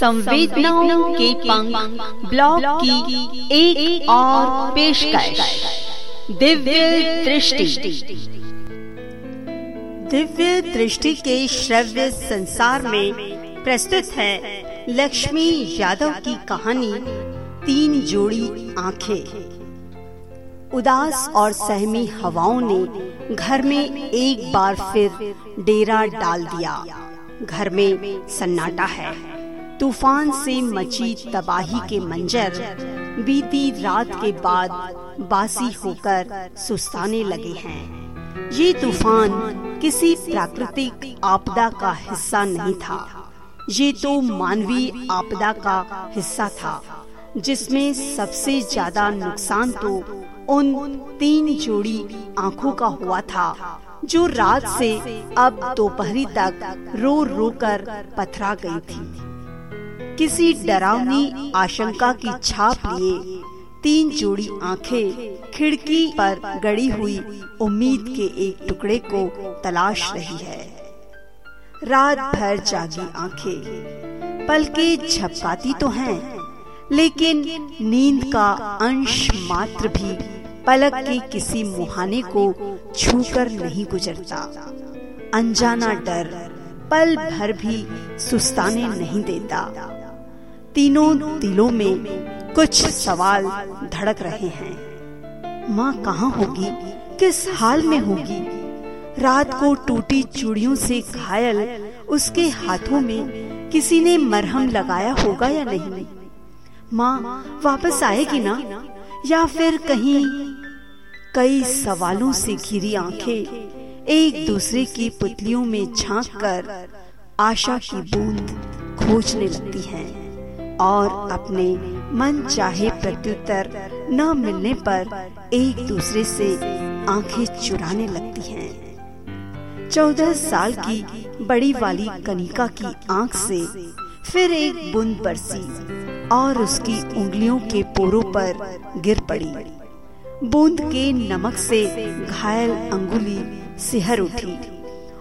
संवेदनाओं के पंख ब्लॉग की एक, एक और पेशकश दिव्य दृष्टि दिव्य दृष्टि के श्रव्य संसार में प्रस्तुत है लक्ष्मी यादव की कहानी तीन जोड़ी आँखें। उदास और सहमी हवाओं ने घर में एक बार फिर डेरा डाल दिया। घर में सन्नाटा है। तूफ़ान से मची तबाही के मंजर बीती रात के बाद बासी होकर सुस्ताने लगे हैं। ये तूफ़ान किसी प्राकृतिक आपदा का हिस्सा नहीं था। ये तो मानवीय आपदा का हिस्सा था, जिसमें सबसे ज़्यादा नुकसान तो उन तीन जोड़ी आँखों का हुआ था, जो रात से अब दोपहरी तक रो रो कर पथरा गई थी। किसी डरावनी आशंका की छाप लिए। तीन जोड़ी आँखें खिड़की पर गड़ी हुई उम्मीद के एक टुकड़े को तलाश रही है। रात भर जागी आँखें। पलके झपकाती तो हैं, लेकिन नींद का अंश मात्र भी पलक के किसी मुहाने को छूकर नहीं गुजरता। अनजाना डर पल भर भी सुस्ताने नहीं देता। तीनों दिलों में कुछ सवाल धड़क रहे हैं। माँ कहाँ होगी? किस हाल में होगी? रात को टूटी चूड़ियों से घायल उसके हाथों में किसी ने मरहम लगाया होगा या नहीं? माँ वापस आएगी ना? या फिर कहीं कई सवालों से घिरी आँखें एक दूसरे की पुतलियों में झाँक कर आशा की बूंद खोजने लगती हैं। और अपने मन चाहे प्रत्युत्तर न मिलने पर एक दूसरे से आँखें चुराने लगती हैं। चौदह साल की बड़ी वाली कनिका की आँख से फिर एक बूंद बरसी और उसकी उंगलियों के पोरों पर गिर पड़ी। बूंद के नमक से घायल अंगुली सिहर उठी।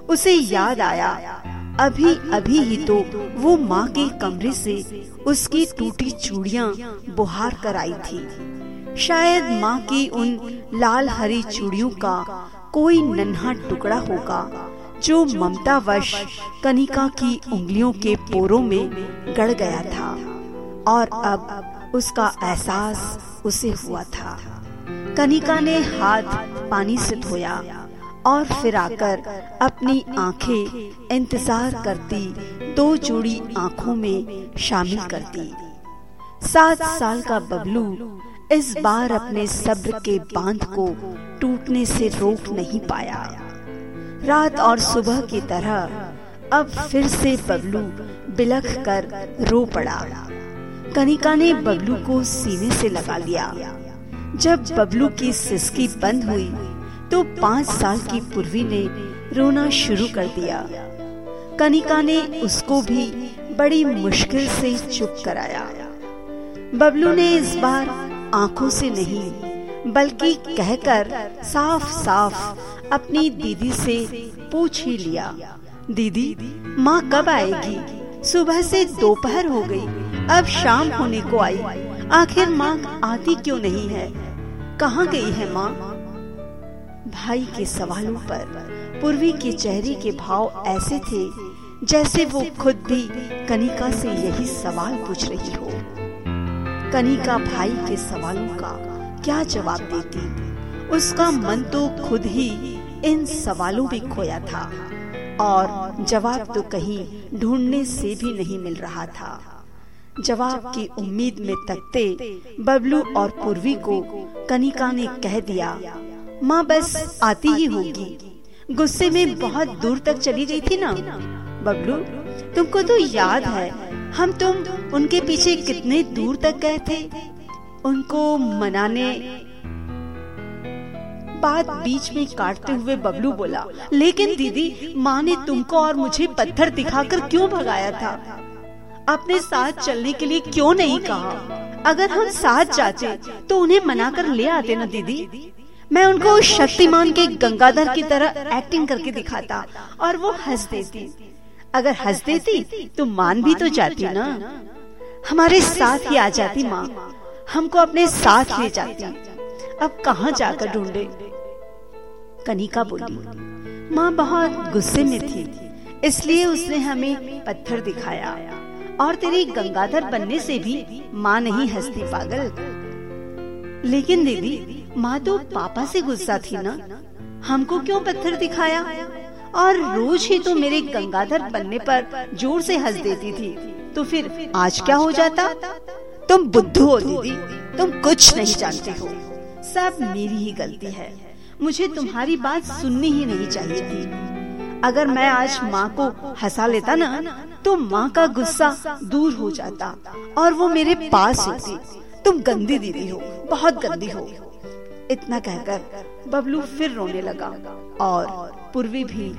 उसे याद आया अभी अभी ही तो वो माँ के कमरे से उसकी टूटी चूड़ियाँ बुहार कर आई थी। शायद माँ की उन लाल हरी चूड़ियों का कोई नन्हा टुकड़ा होगा, जो ममता वश कनिका की उंगलियों के पोरों में गड़ गया था, और अब उसका एहसास उसे हुआ था। कनिका ने हाथ पानी से धोया और फिर आकर अपनी आँखें इंतज़ार करती, दो जोड़ी आँखों में शामिल कर दी सात साल का बबलू इस बार अपने सब्र के बाँध को टूटने से रोक नहीं पाया। रात और सुबह की तरह अब फिर से बबलू बिलख कर रो पड़ा। कनिका ने बबलू को सीने से लगा लिया। जब बबलू की सिसकी बंद हुई तो पाँच साल की पूर्वी ने रोना शुरू कर दिया। कनिका ने उसको भी बड़ी मुश्किल से चुप कराया। बबलू ने इस बार आँखों से नहीं, बल्कि कहकर साफ़ साफ़ अपनी दीदी से पूछ ही लिया, दीदी, माँ कब आएगी? सुबह से दोपहर हो गई, अब शाम होने को आई। आखिर माँ आती क्यों नहीं है? कहाँ गई है माँ? भाई के सवालों पर। पूर्वी के चेहरे के भाव ऐसे थे, जैसे वो खुद भी कनिका से यही सवाल पूछ रही हो। कनिका भाई के सवालों का क्या जवाब देती? उसका मन तो खुद ही इन सवालों में खोया था और जवाब तो कहीं ढूँढने से भी नहीं मिल रहा था। जवाब की उम्मीद में तकते बबलू और पूर्वी को कनिका ने कह दिया माँ बस आती ही होगी। गुस्से में बहुत दूर तक चली गई थी ना। बबलू, तुमको तो याद है, हम तुम उनके पीछे कितने दूर तक गए थे। उनको मनाने बात बीच में काटते हुए बबलू बोला, लेकिन दीदी, माँ ने तुमको और मुझे पत्थर दिखाकर क्यों भगाया था? अपने साथ चलने के लिए क्यों नहीं कहा? अगर हम साथ जाते तो उन्हें मना कर ले आते ना दीदी? मैं उनको शक्तिमान के गंगाधर की तरह एक्टिंग करके दिखाता और वो हंस देती। अगर हंस देती तो मान भी तो जाती ना। हमारे साथ ही आ जाती माँ। हमको अपने साथ ले जाती। अब कहाँ जाकर ढूंढे? कनिका बोली, माँ, बहुत गुस्से में थी। इसलिए उसने हमें पत्थर दिखाया और तेरी गंगाधर बनने से भी माँ नहीं हंसती पागल। लेकिन दीदी माँ तो पापा से गुस्सा थी ना? हमको क्यों पत्थर दिखाया? और रोज ही तो मेरे गंगाधर बनने पर ज़ोर से हंस देती थी। तो फिर आज क्या हो जाता? तुम बुद्धू हो, दीदी। तुम कुछ नहीं जानते हो। सब मेरी ही गलती है। मुझे तुम्हारी बात सुननी ही नहीं चाहिए थी। अगर मैं आज माँ को हंसा लेता ना तो माँ का गुस्सा दूर हो जाता। और वो मेरे पास होती। तुम गंदी दीदी हो, बहुत गंदी हो। इतना कहकर बबलू फिर रोने लगा और पूर्वी भी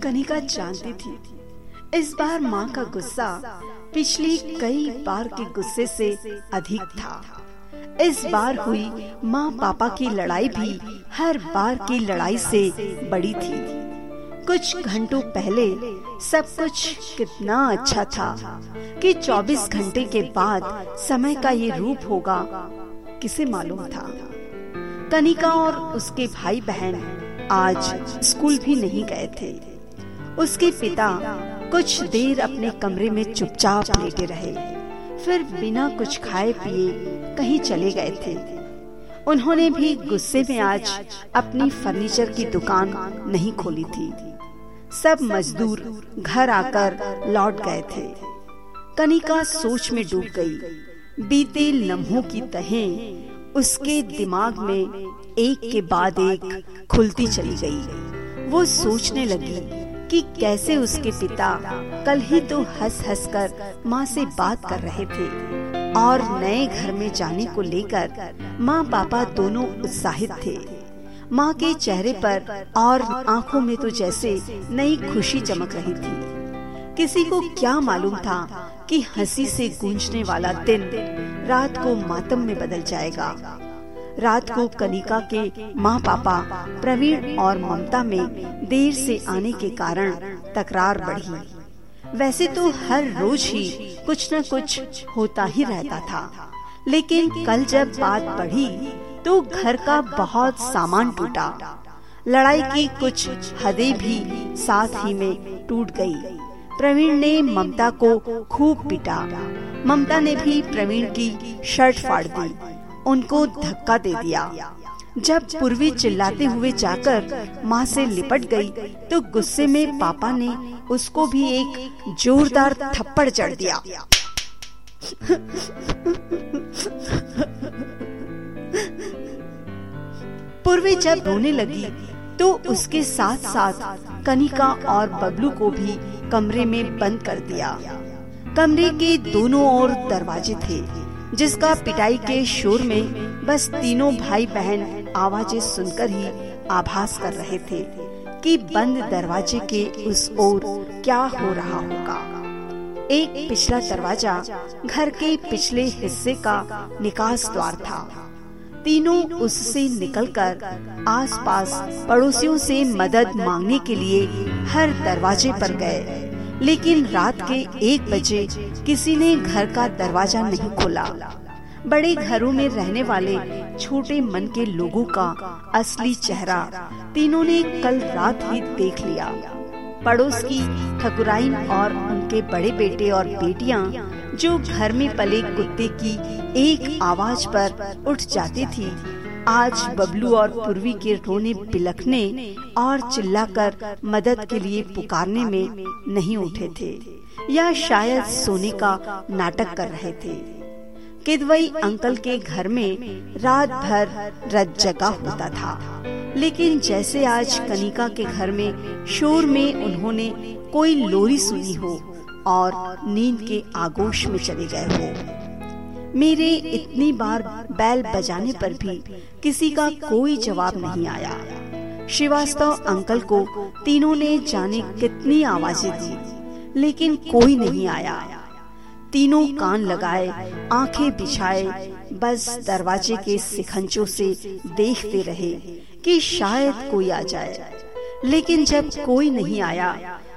कनिका जानती थी, इस बार माँ का गुस्सा पिछली कई बार के गुस्से से अधिक था। इस बार हुई माँ पापा की लड़ाई भी हर बार की लड़ाई से बड़ी थी। कुछ घंटों पहले सब कुछ कितना अच्छा था कि 24 घंटे के बाद समय का ये रूप होगा, किसे मालूम था। कनिका और उसके भाई बहन आज स्कूल भी नहीं गए थे। उसके पिता कुछ देर अपने कमरे में चुपचाप लेटे रहे। फिर बिना कुछ खाए पिए कहीं चले गए थे। उन्होंने भी गुस्से में आज अपनी फर्नीचर की दुकान नहीं खोली थी। सब मजदूर घर आकर लौट गए थे। कनिका सोच में डूब गई। बीते लम्हों की तहें उसके दिमाग में एक के बाद एक खुलती चली गई। वो सोचने लगी कि कैसे उसके पिता कल ही तो हंस हंस कर माँ से बात कर रहे थे और नए घर में जाने को लेकर माँ पापा दोनों उत्साहित थे। माँ के चेहरे पर और आँखों में तो जैसे नई खुशी चमक रही थी। किसी को क्या मालूम था कि हँसी से गूंजने वाला दिन रात को मातम में बदल जाएगा। रात को कनिका के माँ पापा प्रवीण और ममता में देर से आने के कारण तकरार बढ़ी। वैसे तो हर रोज ही कुछ न कुछ होता ही रहता था। लेकिन कल जब बात बढ़ी तो घर का बहुत सामान टूटा। लड़ाई की कुछ हदें भी साथ ही में टूट गई। प्रवीण ने ममता को खूब पीटा। ममता ने भी प्रवीण की शर्ट फाड़ दी। उनको धक्का दे दिया। जब पूर्वी चिल्लाते हुए जाकर माँ से लिपट गई तो गुस्से में पापा ने उसको भी एक जोरदार थप्पड़ चढ़ दिया। पूर्वी जब रोने लगी तो उसके साथ साथ कनिका और बबलू को भी कमरे में बंद कर दिया। कमरे के दोनों ओर दरवाजे थे, जिसका पिटाई के शोर में बस तीनों भाई बहन आवाज़ें सुनकर ही आभास कर रहे थे कि बंद दरवाजे के उस ओर क्या हो रहा होगा। एक पिछला दरवाज़ा घर के पिछले हिस्से का निकास द्वार था। तीनों उससे निकलकर आसपास पड़ोसियों से मदद मांगने के लिए हर दरवाजे पर गए। लेकिन रात के एक बजे किसी ने घर का दरवाज़ा नहीं खोला। बड़े घरों में रहने वाले छोटे मन के लोगों का असली चेहरा तीनों ने कल रात ही देख लिया। पड़ोस की ठकुराइन और उनके बड़े बेटे और बेटियाँ जो घर में पले कुत्ते की एक आवाज़ पर उठ जाती थी, आज बबलू और पूर्वी के रोने बिलखने और चिल्लाकर मदद के लिए पुकारने में नहीं उठे थे, या शायद सोने का नाटक कर रहे थे। किदवई अंकल के घर में रात भर रत जगा होता था। लेकिन जैसे आज कनिका के घर में शोर में उन्होंने कोई लोरी सुनी हो और नींद के आगोश में चले गए हो। मेरे इतनी बार बैल बजाने पर भी किसी का कोई जवाब नहीं आया। श्रीवास्तव अंकल को तीनों ने जाने कितनी आवाज़ें दी, लेकिन कोई नहीं आया। तीनों कान लगाए, आँखें बिछाए, बस दरवाजे के सिखंचों से देखते रहे कि शायद कोई आ जाए। लेकिन जब कोई नहीं आया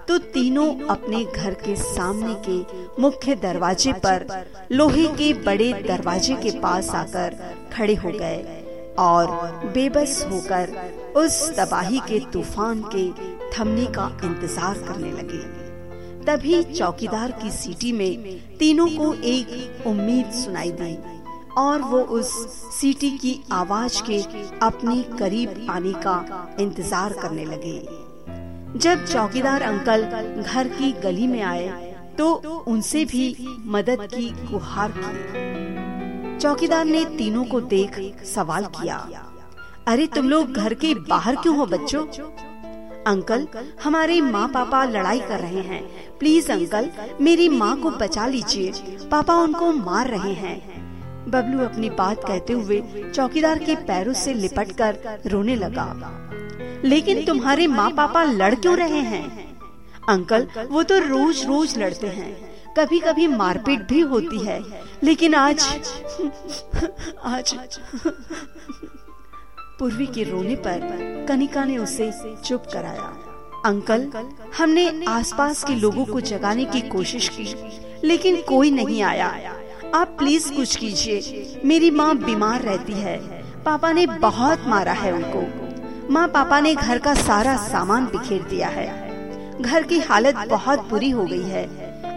तो तीनों अपने घर के सामने के मुख्य दरवाजे पर लोहे के बड़े दरवाजे के पास आकर खड़े हो गए और बेबस होकर उस तबाही के तूफ़ान के थमने का इंतज़ार करने लगे। तभी चौकीदार की सीटी में तीनों को एक उम्मीद सुनाई दी। और वो उस सीटी की आवाज़ के अपने करीब आने का इंतज़ार करने लगे। जब चौकीदार अंकल घर की गली में आए तो उनसे भी मदद की गुहार की। चौकीदार ने तीनों को देख सवाल किया, अरे, तुम लोग घर के बाहर क्यों हो बच्चों? अंकल, हमारे माँ पापा लड़ाई कर रहे हैं। प्लीज़, अंकल, मेरी माँ को बचा लीजिए। पापा उनको मार रहे हैं। बबलू अपनी बात कहते हुए चौकीदार के पैरों से लिपटकर रोने लगा। लेकिन तुम्हारे माँ पापा लड़ क्यों रहे हैं? अंकल, वो तो रोज रोज लड़ते हैं। कभी कभी मारपीट भी होती है। लेकिन आज आज पूर्वी के रोने पर कनिका ने उसे चुप कराया। अंकल, हमने आसपास के लोगों को जगाने की कोशिश की, लेकिन कोई नहीं आया। आप प्लीज़ कुछ कीजिए। मेरी माँ बीमार रहती है। पापा ने बहुत मारा है उनको। माँ पापा ने घर का सारा सामान बिखेर दिया है। घर की हालत बहुत बुरी हो गई है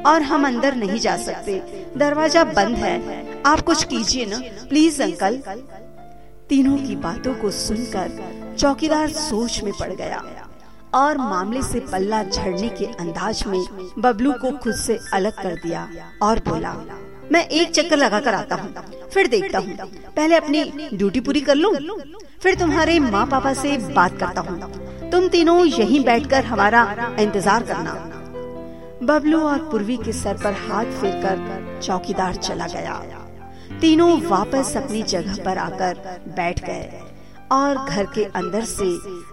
और हम अंदर नहीं जा सकते। दरवाज़ा बंद है। आप कुछ कीजिए ना। प्लीज़ अंकल तीनों की बातों को सुनकर चौकीदार सोच में पड़ गया और मामले से पल्ला झड़ने के अंदाज में बबलू को खुद से अलग कर दिया और बोला मैं एक चक्कर लगा कर आता हूँ। फिर देखता हूँ। पहले अपनी ड्यूटी पूरी कर लूँ? फिर तुम्हारे माँ पापा से बात करता हूँ। तुम तीनों यहीं बैठकर हमारा इंतज़ार करना। बबलू और पूर्वी के सर पर हाथ फेरकर चौकीदार चला गया। तीनों वापस अपनी जगह पर आकर बैठ गए। और घर के अंदर से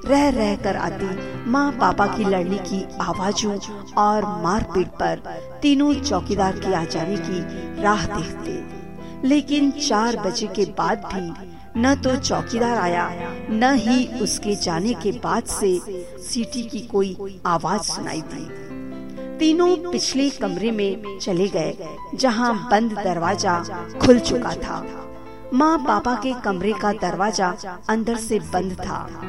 रह रह कर आती माँ पापा की लड़ने की आवाजों और मारपीट पर तीनों चौकीदार के आ जाने की राह देखते। लेकिन चार बजे के बाद भी न तो चौकीदार आया, न ही उसके जाने के बाद से सीटी की कोई आवाज़ सुनाई दी। तीनों पिछले कमरे में चले गए, जहाँ बंद दरवाज़ा खुल चुका था। माँ पापा के कमरे का दरवाज़ा अंदर से बंद था।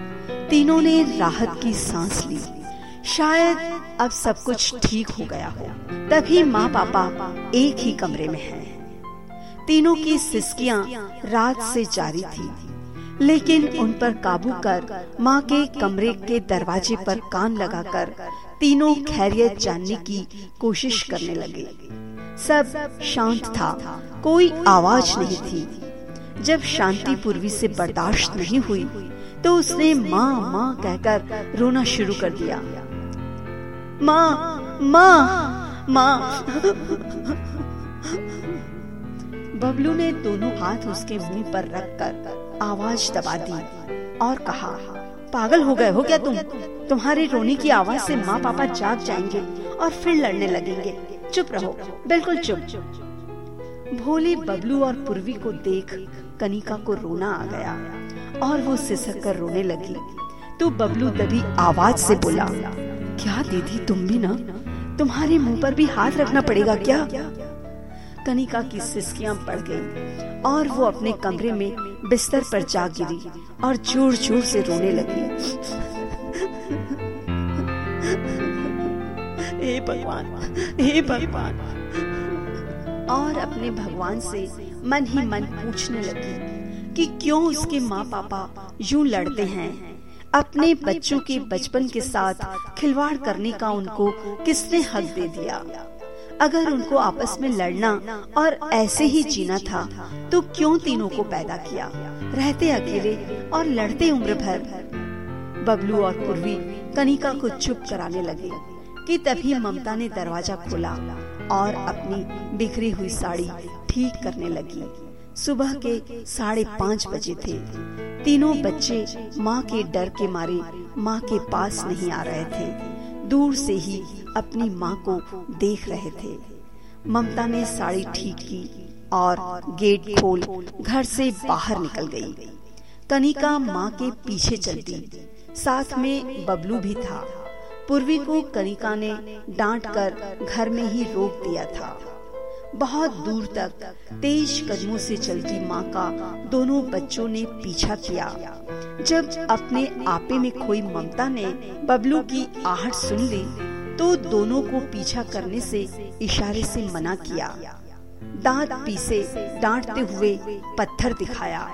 तीनों ने राहत की सांस ली। शायद अब सब कुछ ठीक हो गया हो। तभी माँ पापा एक ही कमरे में हैं। तीनों की सिस्कियाँ रात से जारी थी। लेकिन उन पर काबू कर माँ के कमरे के दरवाजे पर कान लगाकर तीनों खैरियत जानने की कोशिश करने लगे। सब शांत था। कोई आवाज़ नहीं थी। जब शांति पूर्वी से बर्दाश्त नहीं हुई तो उसने माँ माँ कहकर रोना शुरू कर दिया। माँ माँ माँ। बबलू ने दोनों हाथ उसके मुँह पर रखकर आवाज़ दबा दी और कहा, पागल हो गए हो क्या तुम? तुम्हारे रोने की आवाज़ से माँ पापा जाग जाएँगे और फिर लड़ने लगेंगे। चुप रहो, बिल्कुल चुप। भोले बबलू और पूर्वी को देख कनिका को रोना आ गया और वो सिसक कर रोने लगी। तो बबलू दबी आवाज़ से बोला, क्या दीदी तुम भी ना? तुम्हारे मुँह पर भी हाथ रखना पड़ेगा क्या? कनिका की सिसकियाँ पड़ गईं और वो अपने कमरे में बिस्तर पर जा गिरी और ज़ोर ज़ोर से रोने लगी। हे भगवान हे भगवान और अपने भगवान से मन ही मन पूछने लगी कि क्यों उसके माँ पापा यूँ लड़ते हैं? अपने बच्चों के बचपन के साथ खिलवाड़ करने का उनको किसने हक दे दिया? अगर उनको आपस में लड़ना और ऐसे ही जीना था तो क्यों तीनों को पैदा किया? रहते अकेले और लड़ते उम्र भर। बबलू और पूर्वी कनिका को चुप कराने लगे कि तभी ममता ने दरवाज़ा खोला। और अपनी बिखरी हुई साड़ी ठीक करने लगी। सुबह के साढ़े पाँच बजे थे। तीनों बच्चे माँ के डर के मारे माँ के पास नहीं आ रहे थे। दूर से ही अपनी माँ को देख रहे थे। ममता ने साड़ी ठीक की और गेट खोल घर से बाहर निकल गई। कनिका माँ के पीछे चलती। साथ में बबलू भी था। पूर्वी को कनिका ने डांट कर घर में ही रोक दिया था। बहुत दूर तक तेज कदमों से चलती माँ का दोनों बच्चों ने पीछा किया। जब अपने आपे में खोई ममता ने बबलू की आहट सुन ली तो दोनों को पीछा करने से इशारे से मना किया। दांत पीसे डांटते हुए पत्थर दिखाया।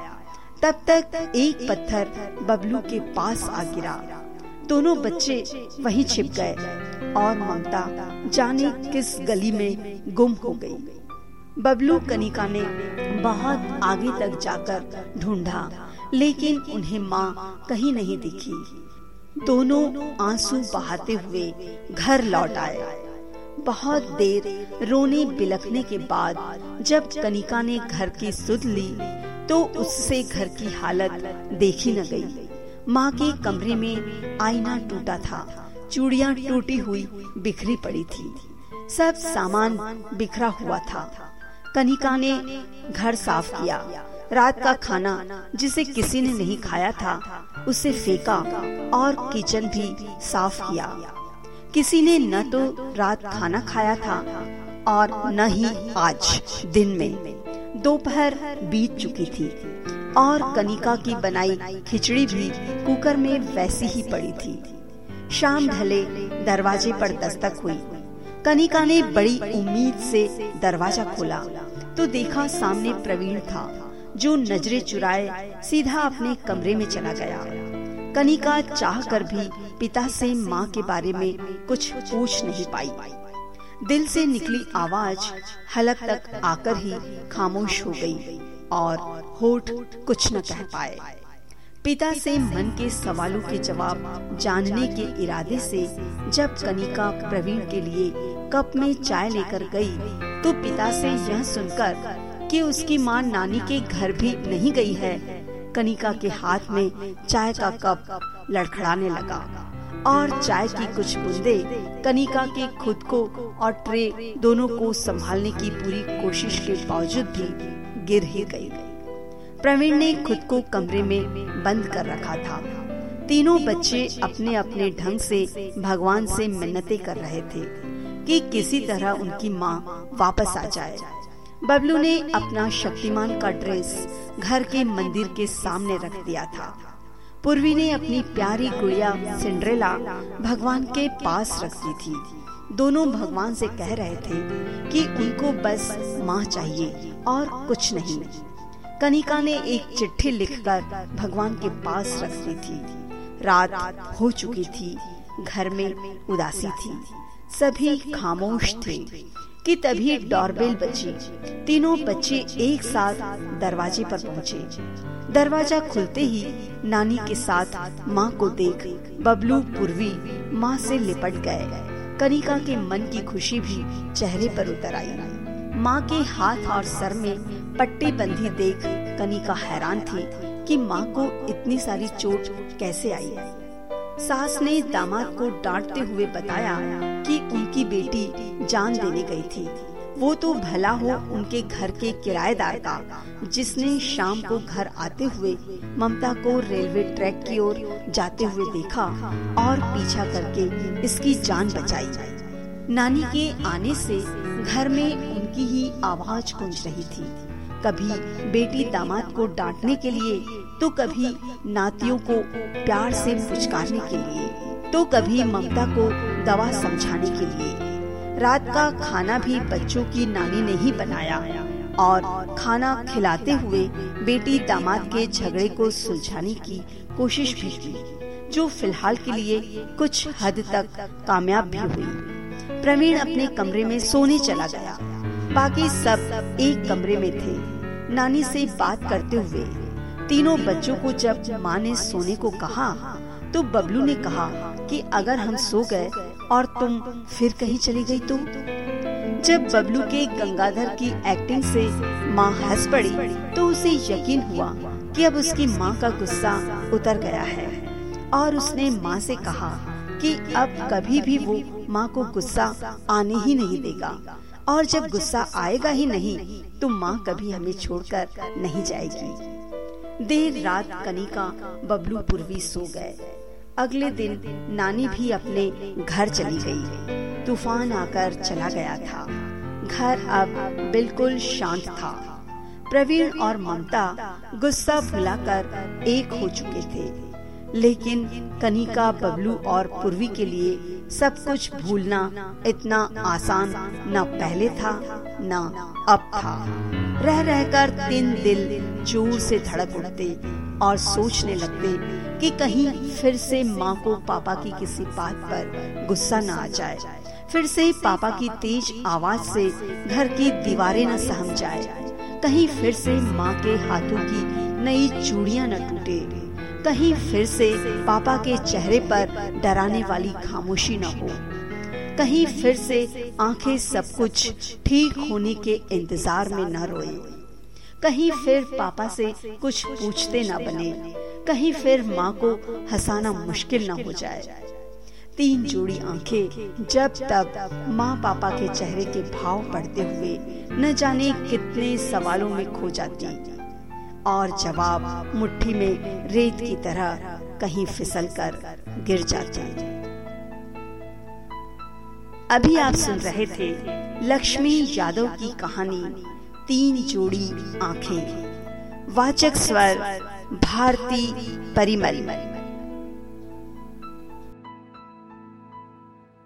तब तक एक पत्थर बबलू के पास आ गिरा। दोनों बच्चे वहीं छिप गए और ममता जाने किस गली में गुम हो गई। बबलू कनिका ने बहुत आगे तक जाकर ढूंढा, लेकिन उन्हें माँ कहीं नहीं दिखी दोनों आँसू बहाते हुए घर लौट आए बहुत देर रोने बिलखने के बाद जब कनिका ने घर की सुध ली तो उससे घर की हालत देखी न गई। माँ के कमरे में आईना टूटा था। चूड़िया टूटी हुई बिखरी पड़ी थी। सब सामान बिखरा हुआ था। कनिका ने घर साफ़ किया। रात का खाना जिसे किसी ने नहीं खाया था, उसे फेंका और किचन भी साफ़ किया। किसी ने न तो रात खाना खाया था और न ही आज, दिन में। दोपहर बीत चुकी थी। और कनिका की बनाई खिचड़ी भी कुकर में वैसी ही पड़ी थी। शाम ढले, दरवाजे पर दस्तक हुई। कनिका ने बड़ी उम्मीद से दरवाज़ा खोला। तो देखा सामने प्रवीण था, जो नजरे चुराए, सीधा अपने कमरे में चला गया। कनिका चाह कर भी पिता से माँ के बारे में कुछ पूछ नहीं पाई। दिल से निकली आवाज़, हलक तक आकर ही खामोश हो गई। और होठ कुछ न कह पाए। पिता से मन के सवालों के जवाब जानने के इरादे से जब कनिका प्रवीण के लिए कप में चाय लेकर गई, तो पिता से यह सुनकर कि उसकी माँ नानी के घर भी नहीं गई है कनिका के हाथ में चाय का कप लड़खड़ाने लगा और चाय की कुछ बूंदे कनिका के खुद को और ट्रे दोनों को संभालने की पूरी कोशिश के बावजूद भी गिर ही गई। प्रवीण ने खुद को कमरे में बंद कर रखा था। तीनों बच्चे अपने अपने ढंग से भगवान से मिन्नतें कर रहे थे कि किसी तरह उनकी माँ वापस आ जाए। बबलू ने अपना शक्तिमान का ड्रेस घर के मंदिर के सामने रख दिया था। पूर्वी ने अपनी प्यारी गुड़िया सिंड्रेला भगवान के पास रख दी थी। दोनों भगवान से कह रहे थे कि उनको बस माँ चाहिए। और कुछ नहीं। कनिका ने एक चिट्ठी लिखकर भगवान के पास रख दी थी। रात हो चुकी थी, घर में उदासी थी। सभी खामोश थे कि तभी डॉरबेल बची तीनों बच्चे एक साथ दरवाजे पर पहुँचे। दरवाज़ा खुलते ही नानी के साथ माँ को देख बबलू पूर्वी माँ से लिपट गए। कनिका के मन की खुशी भी चेहरे पर उतर आई। माँ के हाथ और सर में पट्टी बंधी देख कनिका हैरान थी कि माँ को इतनी सारी चोट कैसे आई। सास ने दामाद को डांटते हुए बताया कि उनकी बेटी जान देने गई थी। वो तो भला हो उनके घर के किराएदार का, जिसने शाम को घर आते हुए ममता को रेलवे ट्रैक की ओर जाते हुए देखा और पीछा करके इसकी जान बचाई। नानी के आने से घर में उनकी ही आवाज़ गूंज रही थी। कभी बेटी दामाद को डांटने के लिए तो कभी नातियों को प्यार से पुचकारने के लिए तो कभी ममता को दवा समझाने के लिए। रात का खाना भी बच्चों की नानी ने ही बनाया और खाना खिलाते हुए बेटी दामाद के झगड़े को सुलझाने की कोशिश भी की, जो फ़िलहाल के लिए कुछ हद तक कामयाब भी हुई। प्रवीण अपने कमरे में सोने चला गया। बाकी सब एक कमरे में थे। नानी से बात करते हुए तीनों बच्चों को जब माँ ने सोने को कहा तो बबलू ने कहा कि अगर हम सो गए और तुम फिर कहीं चली गई तो? जब बबलू के गंगाधर की एक्टिंग से माँ हंस पड़ी तो उसे यकीन हुआ कि अब उसकी माँ का गुस्सा उतर गया है। और उसने माँ से कहा कि अब कभी भी वो माँ को गुस्सा आने ही नहीं देगा। और जब गुस्सा आएगा ही नहीं तो माँ कभी हमें छोड़कर नहीं जाएगी। देर रात कनिका बबलू पूर्वी सो गए। अगले दिन नानी भी अपने घर चली गई। तूफ़ान आकर चला गया था। घर अब बिल्कुल शांत था। प्रवीण और ममता गुस्सा भुलाकर एक हो चुके थे। लेकिन कनिका बबलू और पूर्वी के लिए सब कुछ भूलना इतना आसान न पहले था, न अब था। रह रहकर तीन दिल ज़ोर से धड़क उठते और सोचने लगते कि कहीं फिर से माँ को पापा की किसी बात पर गुस्सा न आ जाए। फिर से पापा की तेज आवाज़ से घर की दीवारें न सहम जाए। कहीं फिर से माँ के हाथों की नई चूड़ियाँ न टूटे। कहीं फिर से पापा के चेहरे पर डराने वाली खामोशी न हो। कहीं फिर से आँखें सब कुछ ठीक होने के इंतज़ार में न रोए। कहीं फिर पापा से कुछ पूछते न बने। कहीं फिर माँ को हंसाना मुश्किल न हो जाए। तीन जोड़ी आँखें जब तक माँ पापा के चेहरे के भाव पढ़ते हुए न जाने कितने सवालों में खो जाती। और जवाब मुट्ठी में रेत की तरह कहीं फिसल कर गिर जाते हैं। अभी आप सुन रहे थे लक्ष्मी यादव की कहानी तीन जोड़ी आँखें। वाचक स्वर भारती परिमल।